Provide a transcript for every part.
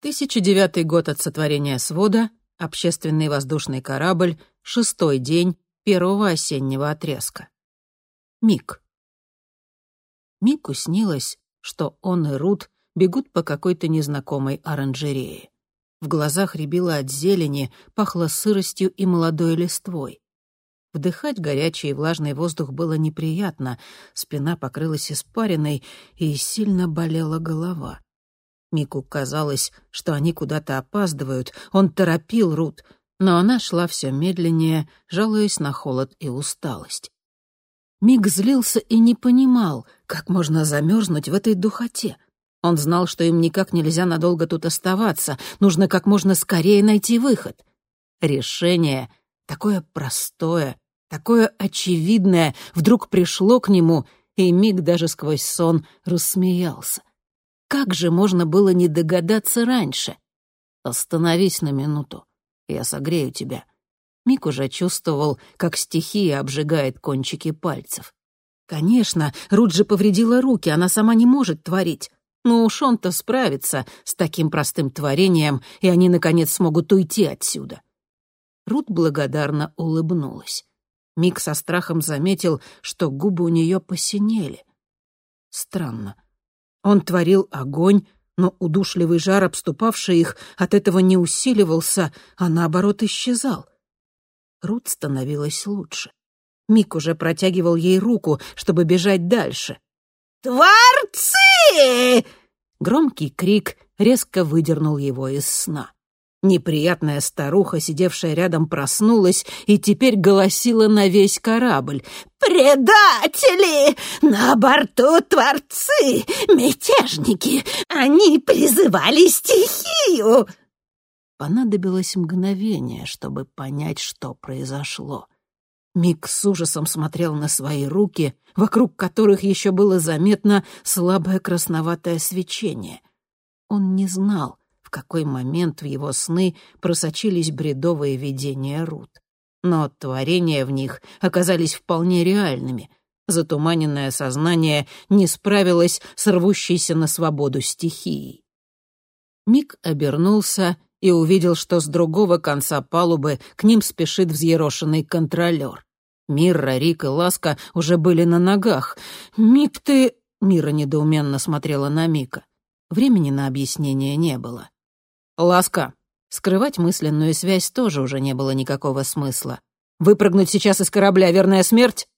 1009 год от сотворения свода, общественный воздушный корабль, шестой день первого осеннего отрезка. Мик. Мику снилось, что он и Рут бегут по какой-то незнакомой оранжерее. В глазах рябило от зелени, пахло сыростью и молодой листвой. Вдыхать горячий и влажный воздух было неприятно, спина покрылась испариной и сильно болела голова. Мику казалось, что они куда-то опаздывают, он торопил Рут, но она шла все медленнее, жалуясь на холод и усталость. Мик злился и не понимал, как можно замерзнуть в этой духоте. Он знал, что им никак нельзя надолго тут оставаться, нужно как можно скорее найти выход. Решение, такое простое, такое очевидное, вдруг пришло к нему, и Мик даже сквозь сон рассмеялся. Как же можно было не догадаться раньше? «Остановись на минуту, я согрею тебя», Мик уже чувствовал, как стихия обжигает кончики пальцев. Конечно, Руджи повредила руки, она сама не может творить. Но уж он-то справится с таким простым творением, и они, наконец, смогут уйти отсюда. Рут благодарно улыбнулась. Мик со страхом заметил, что губы у нее посинели. Странно. Он творил огонь, но удушливый жар, обступавший их, от этого не усиливался, а наоборот исчезал. Рут становилась лучше. Мик уже протягивал ей руку, чтобы бежать дальше. «Творцы!» Громкий крик резко выдернул его из сна. Неприятная старуха, сидевшая рядом, проснулась и теперь голосила на весь корабль. «Предатели! На борту творцы! Мятежники! Они призывали стихию!» Понадобилось мгновение, чтобы понять, что произошло. Мик с ужасом смотрел на свои руки, вокруг которых еще было заметно слабое красноватое свечение. Он не знал, в какой момент в его сны просочились бредовые видения Рут. Но творения в них оказались вполне реальными. Затуманенное сознание не справилось с рвущейся на свободу стихией. Мик обернулся и увидел, что с другого конца палубы к ним спешит взъерошенный контролер. Мирра, Рик и Ласка уже были на ногах. «Мик, ты...» — Мира недоуменно смотрела на Мика. Времени на объяснение не было. «Ласка». Скрывать мысленную связь тоже уже не было никакого смысла. «Выпрыгнуть сейчас из корабля — верная смерть?»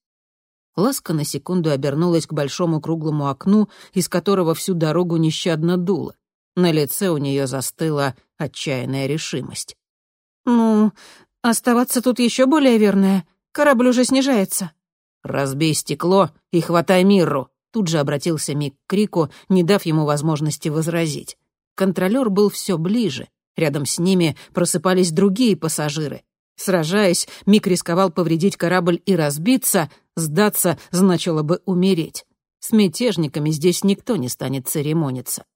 Ласка на секунду обернулась к большому круглому окну, из которого всю дорогу нещадно дуло. На лице у нее застыла отчаянная решимость. «Ну, оставаться тут еще более верное. Корабль уже снижается». «Разбей стекло и хватай Мирру», — тут же обратился Мик к Крику, не дав ему возможности возразить. Контролер был все ближе. Рядом с ними просыпались другие пассажиры. Сражаясь, Мик рисковал повредить корабль и разбиться, сдаться значило бы умереть. С мятежниками здесь никто не станет церемониться.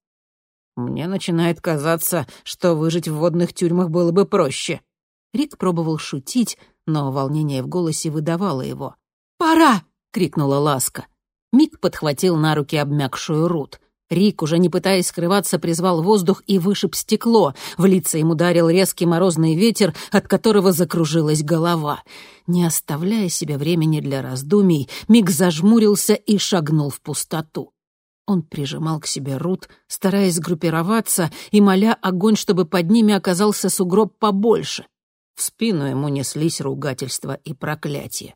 Мне начинает казаться, что выжить в водных тюрьмах было бы проще. Рик пробовал шутить, но волнение в голосе выдавало его. «Пора!» — крикнула Ласка. Мик подхватил на руки обмякшую Рут. Рик, уже не пытаясь скрываться, призвал воздух и вышиб стекло. В лица ему ударил резкий морозный ветер, от которого закружилась голова. Не оставляя себе времени для раздумий, Мик зажмурился и шагнул в пустоту. Он прижимал к себе Рут, стараясь сгруппироваться и моля огонь, чтобы под ними оказался сугроб побольше. В спину ему неслись ругательства и проклятия.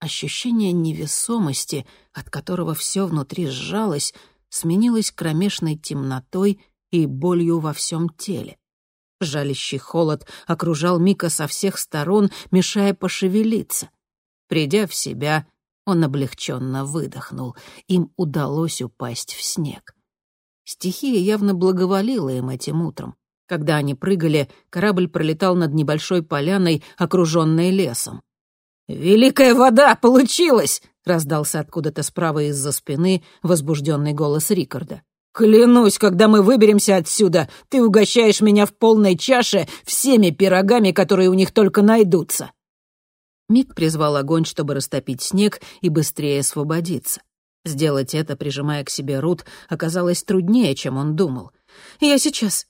Ощущение невесомости, от которого все внутри сжалось, сменилось кромешной темнотой и болью во всем теле. Жалящий холод окружал Мика со всех сторон, мешая пошевелиться. Придя в себя, он облегченно выдохнул. Им удалось упасть в снег. Стихия явно благоволила им этим утром. Когда они прыгали, корабль пролетал над небольшой поляной, окруженной лесом. «Великая вода! Получилось!» — раздался откуда-то справа из-за спины возбужденный голос Рикарда. «Клянусь, когда мы выберемся отсюда, ты угощаешь меня в полной чаше всеми пирогами, которые у них только найдутся!» Мик призвал огонь, чтобы растопить снег и быстрее освободиться. Сделать это, прижимая к себе Рут, оказалось труднее, чем он думал. «Я сейчас».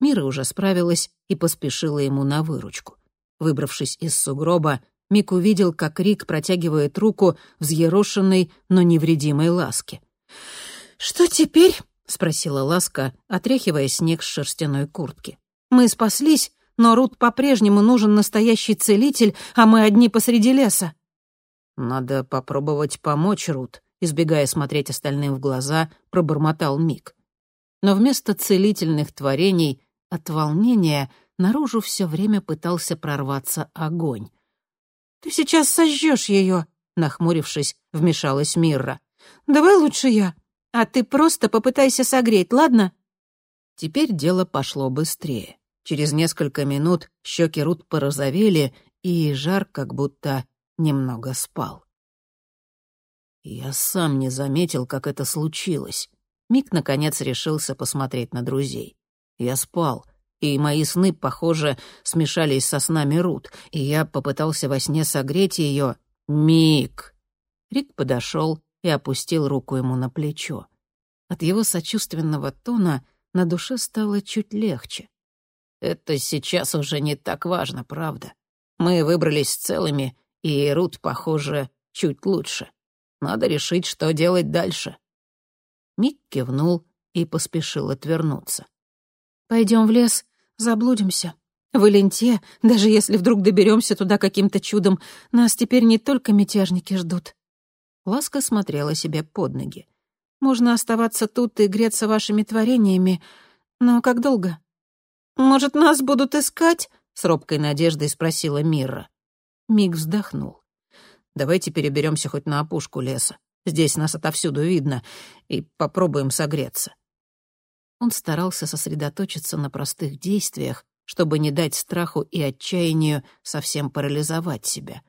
Мира уже справилась и поспешила ему на выручку. Выбравшись из сугроба, Мик увидел, как Рик протягивает руку взъерошенной, но невредимой ласке. «Что теперь?» — спросила Ласка, отряхивая снег с шерстяной куртки. «Мы спаслись, но Рут по-прежнему нужен настоящий целитель, а мы одни посреди леса». «Надо попробовать помочь Рут», — избегая смотреть остальным в глаза, пробормотал Мик. Но вместо целительных творений от волнения наружу все время пытался прорваться огонь. «Ты сейчас сожжешь ее», — нахмурившись, вмешалась Мирра. «Давай лучше я, а ты просто попытайся согреть, ладно?» Теперь дело пошло быстрее. Через несколько минут щеки Рут порозовели, и жар как будто немного спал. Я сам не заметил, как это случилось. Мик, наконец, решился посмотреть на друзей. Я спал, и мои сны, похоже, смешались со снами Рут, и я попытался во сне согреть ее. «Мик!» Рик подошел и опустил руку ему на плечо. От его сочувственного тона на душе стало чуть легче. «Это сейчас уже не так важно, правда. Мы выбрались целыми, и Рут, похоже, чуть лучше. Надо решить, что делать дальше». Мик кивнул и поспешил отвернуться. Пойдем в лес, заблудимся. В Иленте, даже если вдруг доберемся туда каким-то чудом, нас теперь не только мятежники ждут». Ласка смотрела себе под ноги. «Можно оставаться тут и греться вашими творениями, но как долго?» «Может, нас будут искать?» — с робкой надеждой спросила Мирра. Миг вздохнул. «Давайте переберемся хоть на опушку леса. Здесь нас отовсюду видно, и попробуем согреться». Он старался сосредоточиться на простых действиях, чтобы не дать страху и отчаянию совсем парализовать себя.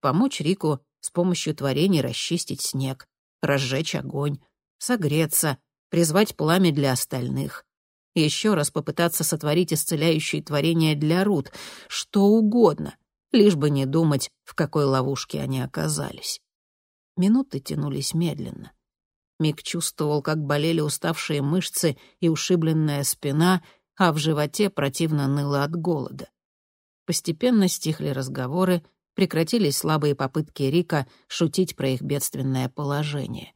Помочь Рику с помощью творений расчистить снег, разжечь огонь, согреться, призвать пламя для остальных. Еще раз попытаться сотворить исцеляющие творения для Рут, что угодно, лишь бы не думать, в какой ловушке они оказались. Минуты тянулись медленно. Мик чувствовал, как болели уставшие мышцы и ушибленная спина, а в животе противно ныло от голода. Постепенно стихли разговоры, прекратились слабые попытки Рика шутить про их бедственное положение.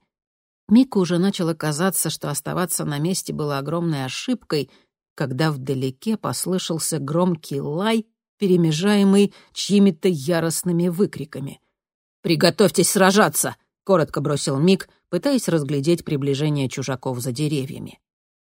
Мику уже начало казаться, что оставаться на месте было огромной ошибкой, когда вдалеке послышался громкий лай, перемежаемый чьими-то яростными выкриками. «Приготовьтесь сражаться!» — коротко бросил Мик, пытаясь разглядеть приближение чужаков за деревьями.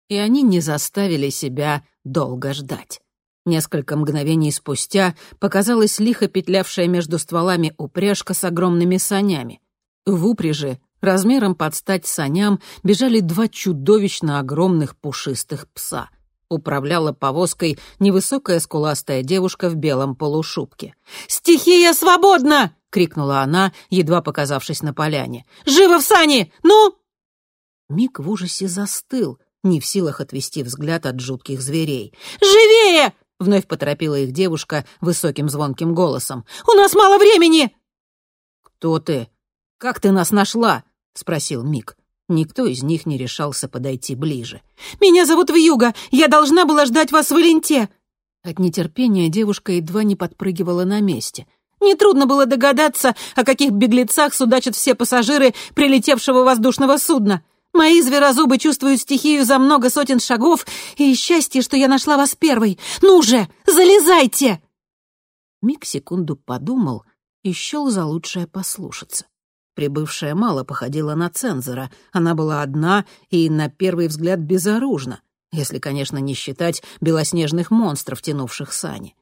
И они не заставили себя долго ждать. Несколько мгновений спустя показалась лихо петлявшая между стволами упряжка с огромными санями. В упряжи, размером под стать саням, бежали два чудовищно огромных пушистых пса. Управляла повозкой невысокая скуластая девушка в белом полушубке. «Стихия свободна!» Крикнула она, едва показавшись на поляне. «Живо в сани! Ну!» Мик в ужасе застыл, не в силах отвести взгляд от жутких зверей. «Живее!» — вновь поторопила их девушка высоким звонким голосом. «У нас мало времени!» «Кто ты? Как ты нас нашла?» — спросил Мик. Никто из них не решался подойти ближе. «Меня зовут Вьюга. Я должна была ждать вас в Иленте!» От нетерпения девушка едва не подпрыгивала на месте. Нетрудно было догадаться, о каких беглецах судачат все пассажиры прилетевшего воздушного судна. Мои зверозубы чувствуют стихию за много сотен шагов, и счастье, что я нашла вас первой. Ну же, залезайте!» Мик секунду подумал и счел за лучшее послушаться. Прибывшая мало походила на цензора. Она была одна и, на первый взгляд, безоружна, если, конечно, не считать белоснежных монстров, тянувших сани.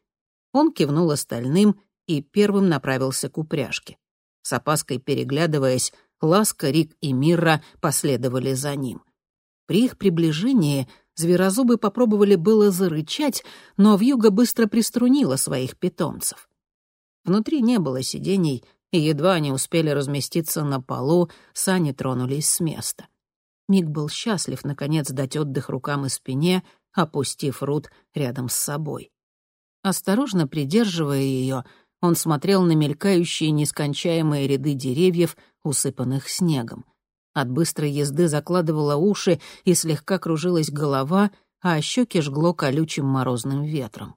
Он кивнул остальным и первым направился к упряжке. С опаской переглядываясь, Ласка, Рик и Мирра последовали за ним. При их приближении зверозубы попробовали было зарычать, но вьюга быстро приструнила своих питомцев. Внутри не было сидений, и едва они успели разместиться на полу, сани тронулись с места. Миг был счастлив, наконец, дать отдых рукам и спине, опустив Рут рядом с собой. Осторожно придерживая ее, он смотрел на мелькающие нескончаемые ряды деревьев, усыпанных снегом. От быстрой езды закладывала уши и слегка кружилась голова, а щеки жгло колючим морозным ветром.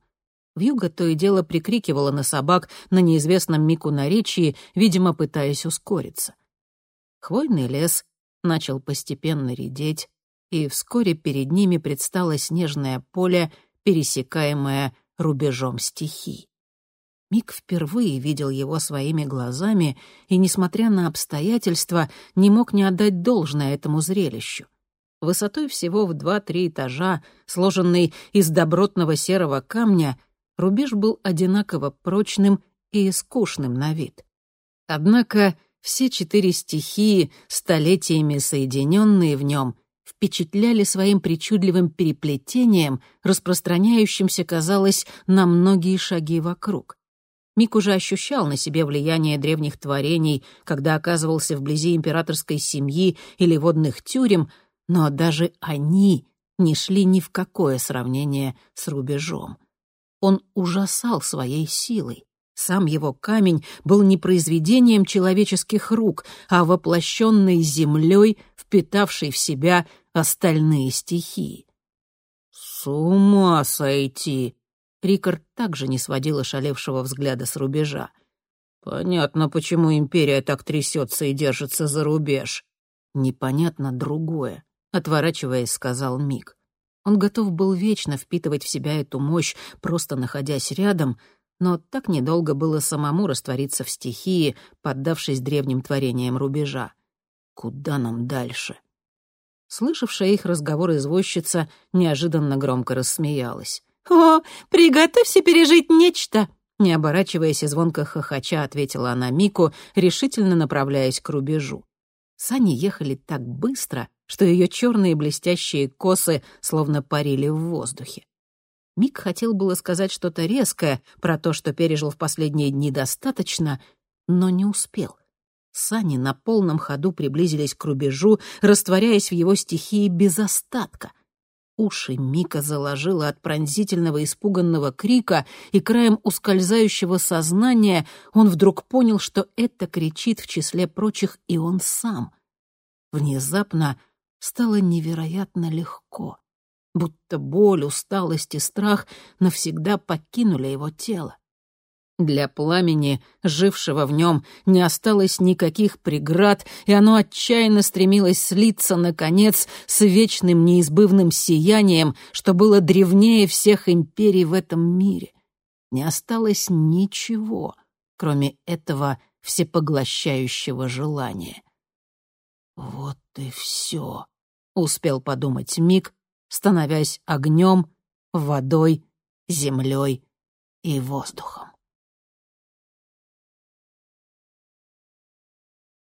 Вьюга то и дело прикрикивала на собак на неизвестном Мику наречии, видимо, пытаясь ускориться. Хвойный лес начал постепенно редеть, и вскоре перед ними предстало снежное поле, пересекаемое рубежом стихий. Мик впервые видел его своими глазами и, несмотря на обстоятельства, не мог не отдать должное этому зрелищу. Высотой всего в два-три этажа, сложенный из добротного серого камня, рубеж был одинаково прочным и скучным на вид. Однако все четыре стихии, столетиями соединенные в нем, впечатляли своим причудливым переплетением, распространяющимся, казалось, на многие шаги вокруг. Мик уже ощущал на себе влияние древних творений, когда оказывался вблизи императорской семьи или водных тюрем, но даже они не шли ни в какое сравнение с рубежом. Он ужасал своей силой. Сам его камень был не произведением человеческих рук, а воплощенной землей, впитавшей в себя остальные стихии. «С ума сойти!» Рикард также не сводил ошалевшего взгляда с рубежа. «Понятно, почему империя так трясется и держится за рубеж». «Непонятно другое», — отворачиваясь, сказал Мик. Он готов был вечно впитывать в себя эту мощь, просто находясь рядом, но так недолго было самому раствориться в стихии, поддавшись древним творениям рубежа. Куда нам дальше? Слышавшая их разговор извозчица неожиданно громко рассмеялась. «О, приготовься пережить нечто!» Не оборачиваясь и звонко хохоча, ответила она Мику, решительно направляясь к рубежу. Сани ехали так быстро, что ее черные блестящие косы словно парили в воздухе. Мик хотел было сказать что-то резкое про то, что пережил в последние дни достаточно, но не успел. Сани на полном ходу приблизились к рубежу, растворяясь в его стихии без остатка. Уши Мика заложило от пронзительного испуганного крика, и краем ускользающего сознания он вдруг понял, что это кричит в числе прочих и он сам. Внезапно стало невероятно легко будто боль, усталость и страх навсегда покинули его тело. Для пламени, жившего в нем, не осталось никаких преград, и оно отчаянно стремилось слиться, наконец, с вечным неизбывным сиянием, что было древнее всех империй в этом мире. Не осталось ничего, кроме этого всепоглощающего желания. «Вот и все», — успел подумать Мик, становясь огнем, водой, землей и воздухом.